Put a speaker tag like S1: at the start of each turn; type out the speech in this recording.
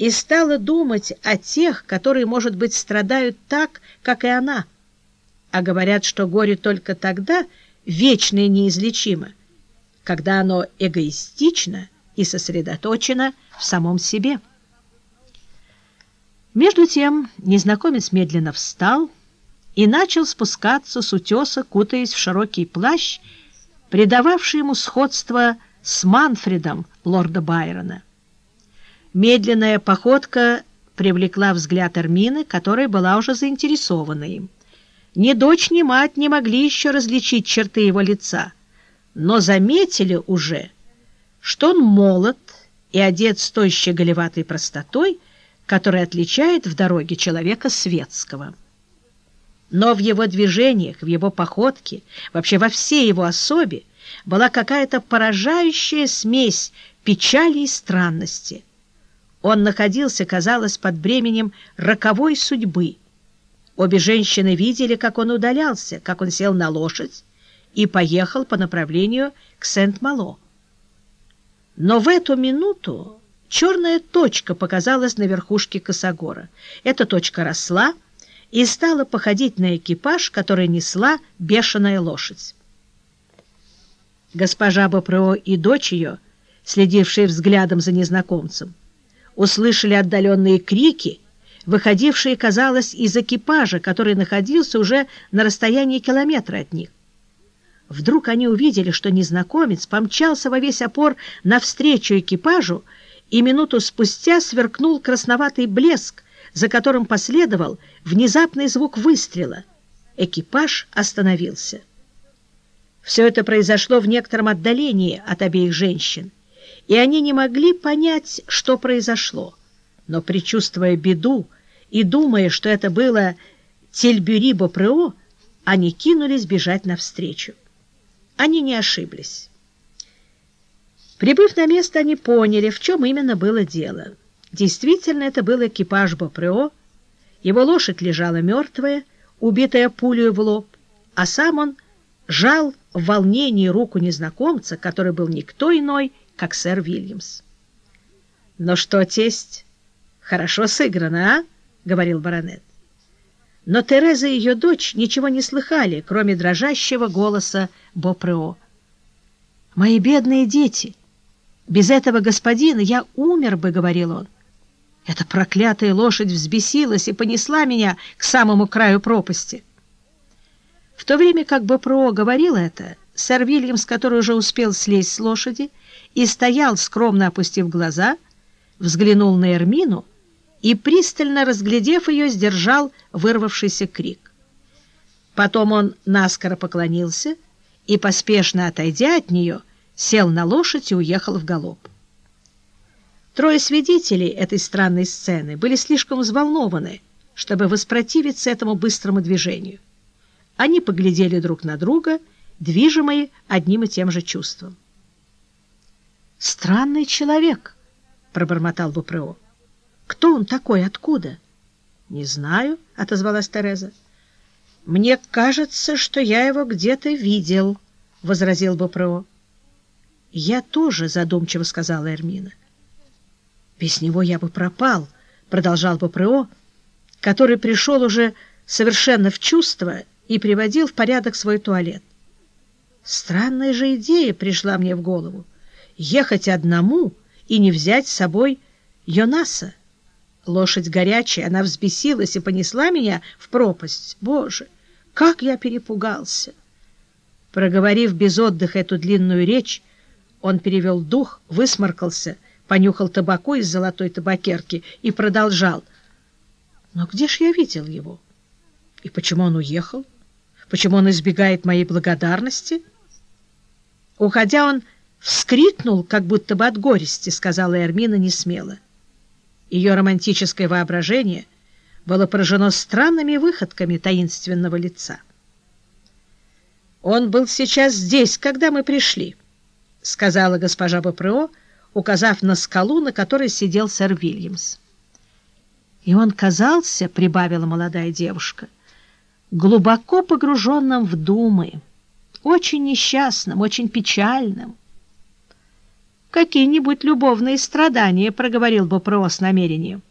S1: и стала думать о тех, которые, может быть, страдают так, как и она. А говорят, что горе только тогда вечно и неизлечимо, когда оно эгоистично и сосредоточено в самом себе. Между тем незнакомец медленно встал и начал спускаться с утеса, кутаясь в широкий плащ, придававший ему сходство с Манфредом лорда Байрона. Медленная походка привлекла взгляд Эрмины, которая была уже заинтересована им. Ни дочь, ни мать не могли еще различить черты его лица, но заметили уже, что он молод и одет с той щеголеватой простотой, которая отличает в дороге человека светского. Но в его движениях, в его походке, вообще во всей его особе была какая-то поражающая смесь печали и странности. Он находился, казалось, под бременем роковой судьбы. Обе женщины видели, как он удалялся, как он сел на лошадь и поехал по направлению к Сент-Мало. Но в эту минуту черная точка показалась на верхушке косогора. Эта точка росла и стала походить на экипаж, который несла бешеная лошадь. Госпожа Бопрео и дочь ее, следившие взглядом за незнакомцем, услышали отдаленные крики, выходившие, казалось, из экипажа, который находился уже на расстоянии километра от них. Вдруг они увидели, что незнакомец помчался во весь опор навстречу экипажу, и минуту спустя сверкнул красноватый блеск, за которым последовал внезапный звук выстрела. Экипаж остановился. Все это произошло в некотором отдалении от обеих женщин, и они не могли понять, что произошло. Но, предчувствуя беду и думая, что это было Тельбюри Бопрео, они кинулись бежать навстречу. Они не ошиблись. Прибыв на место, они поняли, в чем именно было дело. Действительно, это был экипаж Бопрео, его лошадь лежала мертвая, убитая пулей в лоб, а сам он жал в волнении руку незнакомца, который был никто иной, как сэр Вильямс. «Ну что, тесть, хорошо сыграно, а?» — говорил баронет. Но Тереза и ее дочь ничего не слыхали, кроме дрожащего голоса Бопрео. «Мои бедные дети! Без этого господина я умер бы», — говорил он. «Эта проклятая лошадь взбесилась и понесла меня к самому краю пропасти». В то время как Бопро говорил это, сэр Вильямс, который уже успел слезть с лошади и стоял, скромно опустив глаза, взглянул на Эрмину и, пристально разглядев ее, сдержал вырвавшийся крик. Потом он наскоро поклонился и, поспешно отойдя от нее, сел на лошадь и уехал в галоп. Трое свидетелей этой странной сцены были слишком взволнованы, чтобы воспротивиться этому быстрому движению. Они поглядели друг на друга, движимые одним и тем же чувством. «Странный человек», — пробормотал Бупрео. «Кто он такой? Откуда?» «Не знаю», — отозвалась Тереза. «Мне кажется, что я его где-то видел», — возразил Бупрео. «Я тоже», — задумчиво сказала Эрмина. «Без него я бы пропал», — продолжал Бупрео, который пришел уже совершенно в чувство и приводил в порядок свой туалет. Странная же идея пришла мне в голову — ехать одному и не взять с собой Йонаса. Лошадь горячая, она взбесилась и понесла меня в пропасть. Боже, как я перепугался! Проговорив без отдыха эту длинную речь, он перевел дух, высморкался, понюхал табаку из золотой табакерки и продолжал. Но где ж я видел его? И почему он уехал? Почему он избегает моей благодарности? Уходя, он вскрикнул, как будто бы от горести, сказала Эрмина несмело. Ее романтическое воображение было поражено странными выходками таинственного лица. «Он был сейчас здесь, когда мы пришли», — сказала госпожа Бопрео, указав на скалу, на которой сидел сэр Вильямс. «И он казался, — прибавила молодая девушка, — глубоко погруженным в думы, очень несчастным, очень печальным. какие-нибудь любовные страдания, — проговорил Бопро с намерением.